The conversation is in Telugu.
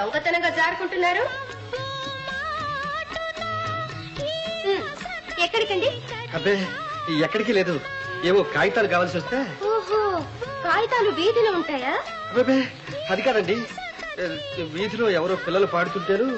దొంగతనంగా జారుకుంటున్నారు? ఎక్కడికండి? అబ్బే ఎక్కడికి లేదు. ఏవో కాగితాలు కావాల్సి వస్తే? ఓహో కాగితాలు వీధిలో ఉంటాయా? అబ్బే అది కాదండి. వీధిలో ఎవరో పిల్లలు పాడుతుంటారు.